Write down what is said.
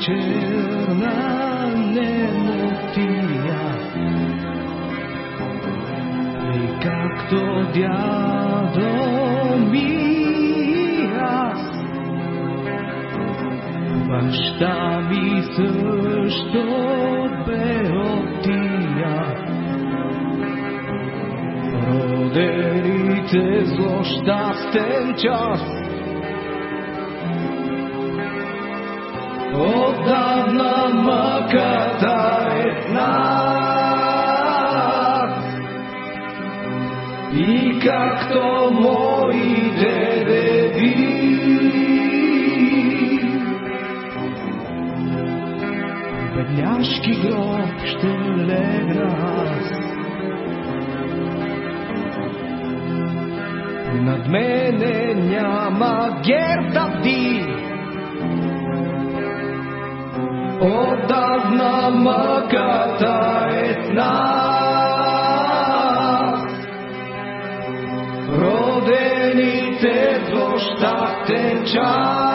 черна немотия. И както дядо ми аз, баща ми също бе от тия. Родените злощастен час Отдавна мъката е в нас. И както моите деди, бедняшки гроб ще легна аз. Над мене няма гер Отдавна мъката е в нас. Родените в злощастен час